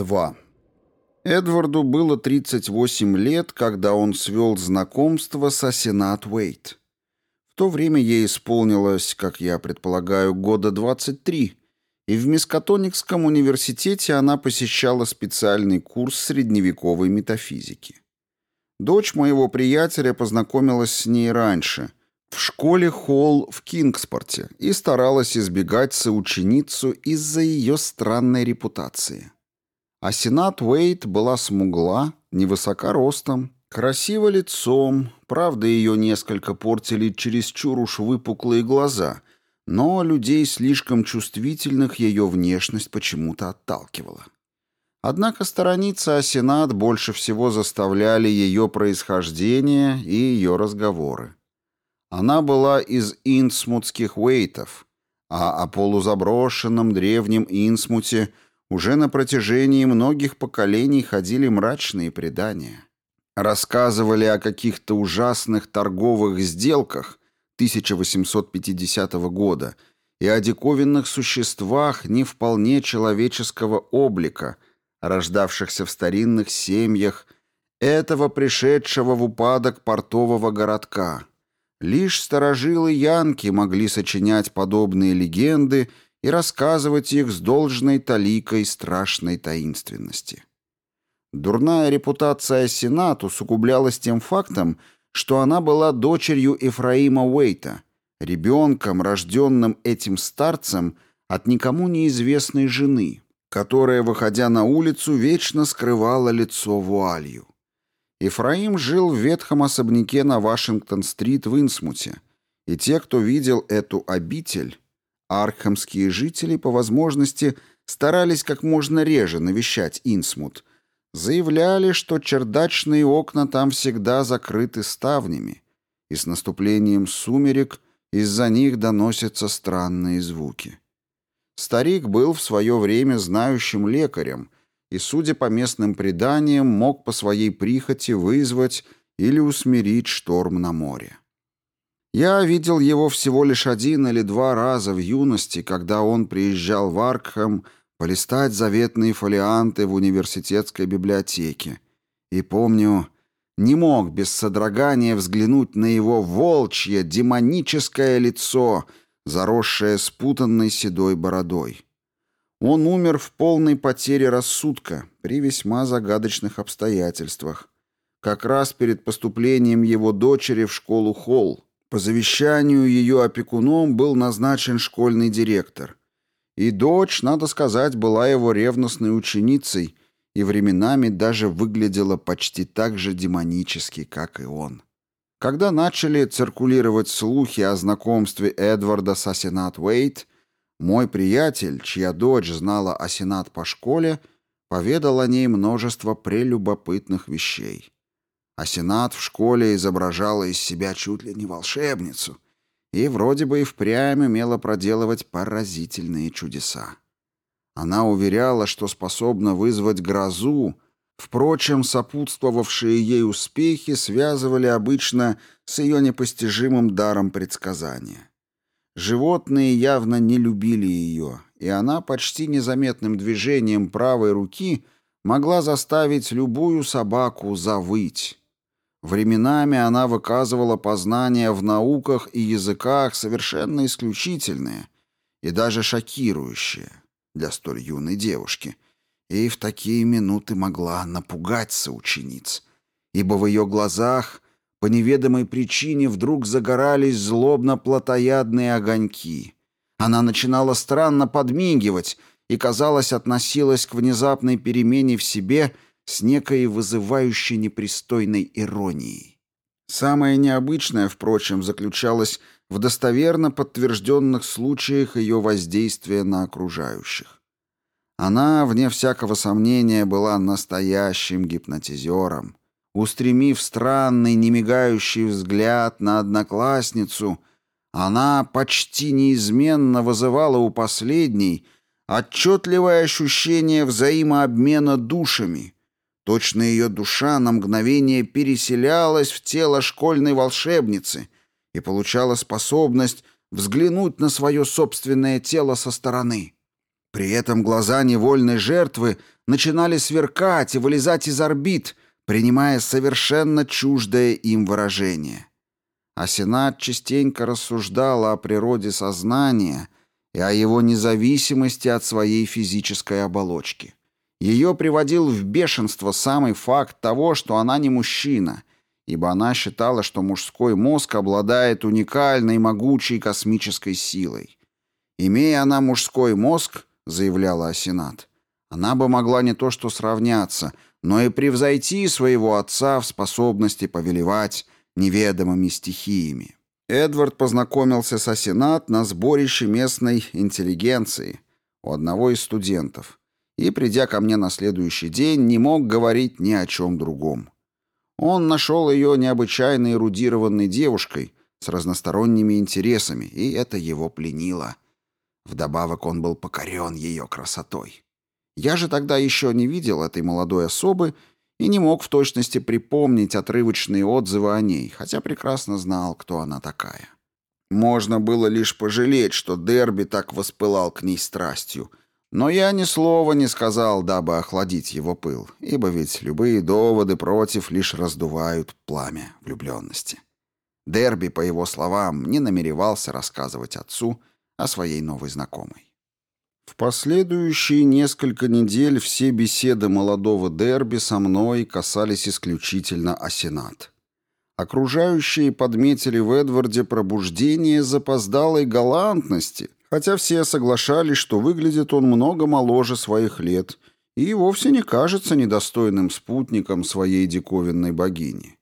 2. Эдварду было 38 лет, когда он свел знакомство с Асенат Уэйт. В то время ей исполнилось, как я предполагаю, года 23, и в Мискатоникском университете она посещала специальный курс средневековой метафизики. Дочь моего приятеля познакомилась с ней раньше, в школе Холл в Кингспорте, и старалась избегать соученицу из-за ее странной репутации. А Сенат Уэйт была смугла, невысока ростом, красиво лицом, правда, ее несколько портили чересчур уж выпуклые глаза, но людей слишком чувствительных ее внешность почему-то отталкивала. Однако сторониться Асенат больше всего заставляли ее происхождение и ее разговоры. Она была из инсмутских уэйтов, а о полузаброшенном древнем Инсмуте – уже на протяжении многих поколений ходили мрачные предания. Рассказывали о каких-то ужасных торговых сделках 1850 года и о диковинных существах не вполне человеческого облика, рождавшихся в старинных семьях этого пришедшего в упадок портового городка. Лишь старожилы Янки могли сочинять подобные легенды и рассказывать их с должной таликой страшной таинственности. Дурная репутация Сенат усугублялась тем фактом, что она была дочерью Ефраима Уэйта, ребенком, рожденным этим старцем от никому неизвестной жены, которая, выходя на улицу, вечно скрывала лицо вуалью. Ефраим жил в ветхом особняке на Вашингтон-стрит в Инсмуте, и те, кто видел эту обитель, Архамские жители по возможности старались как можно реже навещать Инсмут. Заявляли, что чердачные окна там всегда закрыты ставнями, и с наступлением сумерек из-за них доносятся странные звуки. Старик был в свое время знающим лекарем и, судя по местным преданиям, мог по своей прихоти вызвать или усмирить шторм на море. Я видел его всего лишь один или два раза в юности, когда он приезжал в Аркхэм полистать заветные фолианты в университетской библиотеке. И помню, не мог без содрогания взглянуть на его волчье, демоническое лицо, заросшее спутанной седой бородой. Он умер в полной потере рассудка при весьма загадочных обстоятельствах, как раз перед поступлением его дочери в школу Холл, по завещанию ее опекуном был назначен школьный директор. И дочь, надо сказать, была его ревностной ученицей и временами даже выглядела почти так же демонически, как и он. Когда начали циркулировать слухи о знакомстве Эдварда с Асенат Уэйт, мой приятель, чья дочь знала Асенат по школе, поведал о ней множество прелюбопытных вещей а Сенат в школе изображала из себя чуть ли не волшебницу и вроде бы и впрямь умела проделывать поразительные чудеса. Она уверяла, что способна вызвать грозу, впрочем, сопутствовавшие ей успехи связывали обычно с ее непостижимым даром предсказания. Животные явно не любили ее, и она почти незаметным движением правой руки могла заставить любую собаку завыть. Временами она выказывала познания в науках и языках совершенно исключительные и даже шокирующие для столь юной девушки, и в такие минуты могла напугать соучениц, ибо в ее глазах по неведомой причине вдруг загорались злобно-плотоядные огоньки. Она начинала странно подмигивать и, казалось, относилась к внезапной перемене в себе – с некой вызывающей непристойной иронией. Самое необычное, впрочем, заключалось в достоверно подтвержденных случаях ее воздействия на окружающих. Она, вне всякого сомнения, была настоящим гипнотизером. Устремив странный, немигающий взгляд на одноклассницу, она почти неизменно вызывала у последней отчетливое ощущение взаимообмена душами — Точно ее душа на мгновение переселялась в тело школьной волшебницы и получала способность взглянуть на свое собственное тело со стороны. При этом глаза невольной жертвы начинали сверкать и вылезать из орбит, принимая совершенно чуждое им выражение. А Сенат частенько рассуждала о природе сознания и о его независимости от своей физической оболочки. Ее приводил в бешенство самый факт того, что она не мужчина, ибо она считала, что мужской мозг обладает уникальной могучей космической силой. Имея она мужской мозг, заявляла Асенат, она бы могла не то что сравняться, но и превзойти своего отца в способности повелевать неведомыми стихиями. Эдвард познакомился с Асенат на сборище местной интеллигенции у одного из студентов и, придя ко мне на следующий день, не мог говорить ни о чем другом. Он нашел ее необычайно эрудированной девушкой с разносторонними интересами, и это его пленило. Вдобавок он был покорен ее красотой. Я же тогда еще не видел этой молодой особы и не мог в точности припомнить отрывочные отзывы о ней, хотя прекрасно знал, кто она такая. Можно было лишь пожалеть, что Дерби так воспылал к ней страстью, но я ни слова не сказал, дабы охладить его пыл, ибо ведь любые доводы против лишь раздувают пламя влюбленности. Дерби, по его словам, не намеревался рассказывать отцу о своей новой знакомой. В последующие несколько недель все беседы молодого Дерби со мной касались исключительно о Сенат. Окружающие подметили в Эдварде пробуждение запоздалой галантности, хотя все соглашались, что выглядит он много моложе своих лет и вовсе не кажется недостойным спутником своей диковинной богини.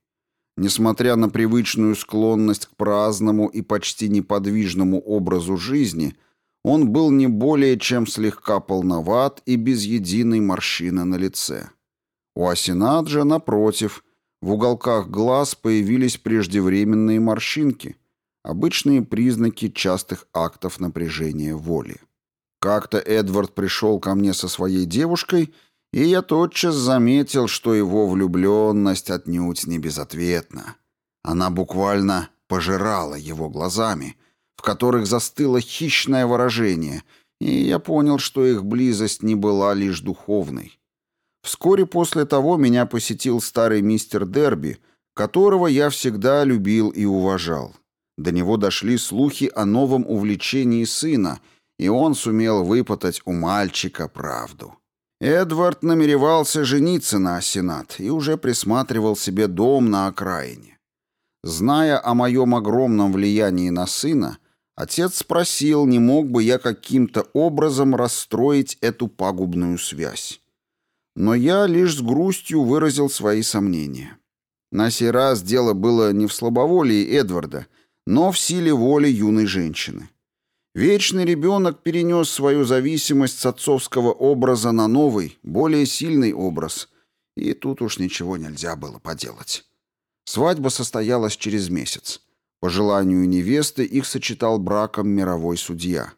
Несмотря на привычную склонность к праздному и почти неподвижному образу жизни – он был не более чем слегка полноват и без единой морщины на лице. У Асенат же, напротив, в уголках глаз появились преждевременные морщинки, обычные признаки частых актов напряжения воли. Как-то Эдвард пришел ко мне со своей девушкой, и я тотчас заметил, что его влюбленность отнюдь не безответна. Она буквально пожирала его глазами — в которых застыло хищное выражение, и я понял, что их близость не была лишь духовной. Вскоре после того меня посетил старый мистер Дерби, которого я всегда любил и уважал. До него дошли слухи о новом увлечении сына, и он сумел выпытать у мальчика правду. Эдвард намеревался жениться на Асенат и уже присматривал себе дом на окраине. Зная о моем огромном влиянии на сына, Отец спросил, не мог бы я каким-то образом расстроить эту пагубную связь. Но я лишь с грустью выразил свои сомнения. На сей раз дело было не в слабоволии Эдварда, но в силе воли юной женщины. Вечный ребенок перенес свою зависимость с отцовского образа на новый, более сильный образ, и тут уж ничего нельзя было поделать. Свадьба состоялась через месяц. По желанию невесты их сочетал браком мировой судья.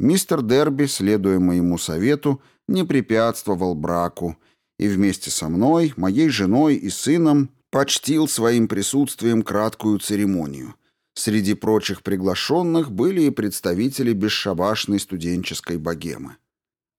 Мистер Дерби, следуя моему совету, не препятствовал браку и вместе со мной, моей женой и сыном почтил своим присутствием краткую церемонию. Среди прочих приглашенных были и представители бесшабашной студенческой богемы.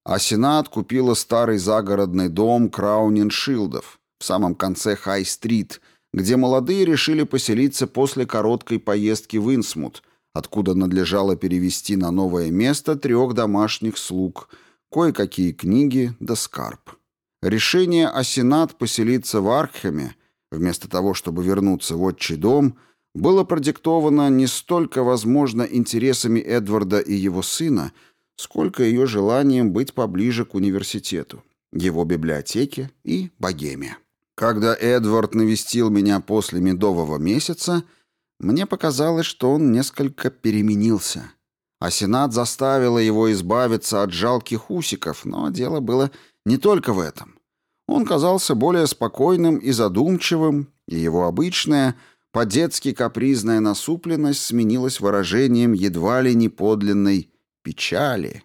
А Сенат купила старый загородный дом Краунин-Шилдов в самом конце Хай-стрит – где молодые решили поселиться после короткой поездки в Инсмут, откуда надлежало перевести на новое место трех домашних слуг, кое-какие книги да скарб. Решение о Сенат поселиться в Аркхеме, вместо того, чтобы вернуться в отчий дом, было продиктовано не столько, возможно, интересами Эдварда и его сына, сколько ее желанием быть поближе к университету, его библиотеке и богеме. Когда Эдвард навестил меня после медового месяца, мне показалось, что он несколько переменился. А Сенат заставила его избавиться от жалких усиков, но дело было не только в этом. Он казался более спокойным и задумчивым, и его обычная, по-детски капризная насупленность сменилась выражением едва ли не подлинной печали.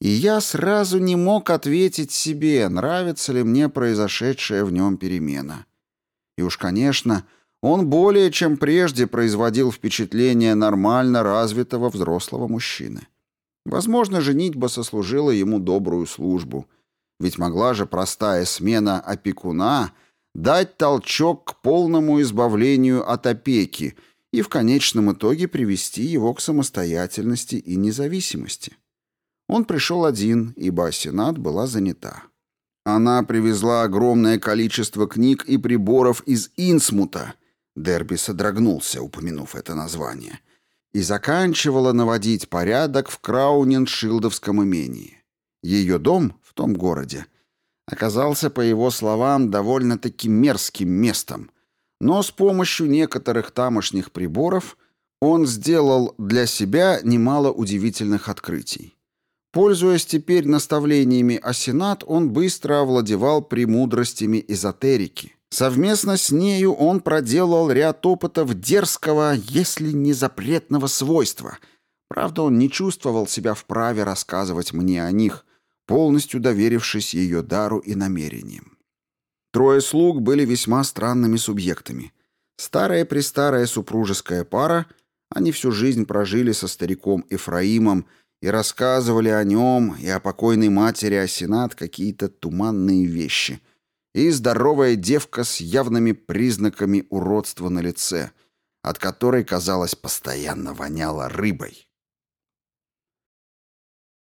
И я сразу не мог ответить себе, нравится ли мне произошедшая в нем перемена. И уж, конечно, он более чем прежде производил впечатление нормально развитого взрослого мужчины. Возможно, женитьба сослужила ему добрую службу. Ведь могла же простая смена опекуна дать толчок к полному избавлению от опеки и в конечном итоге привести его к самостоятельности и независимости. Он пришел один, ибо Сенат была занята. Она привезла огромное количество книг и приборов из Инсмута, Дерби содрогнулся, упомянув это название, и заканчивала наводить порядок в Крауненшилдовском имении. Ее дом в том городе оказался, по его словам, довольно-таки мерзким местом, но с помощью некоторых тамошних приборов он сделал для себя немало удивительных открытий. Пользуясь теперь наставлениями Асенат, он быстро овладевал премудростями эзотерики. Совместно с нею он проделал ряд опытов дерзкого, если не запретного свойства. Правда, он не чувствовал себя вправе рассказывать мне о них, полностью доверившись ее дару и намерениям. Трое слуг были весьма странными субъектами. Старая-престарая супружеская пара, они всю жизнь прожили со стариком Ефраимом и рассказывали о нем и о покойной матери Асенат какие-то туманные вещи. И здоровая девка с явными признаками уродства на лице, от которой, казалось, постоянно воняло рыбой.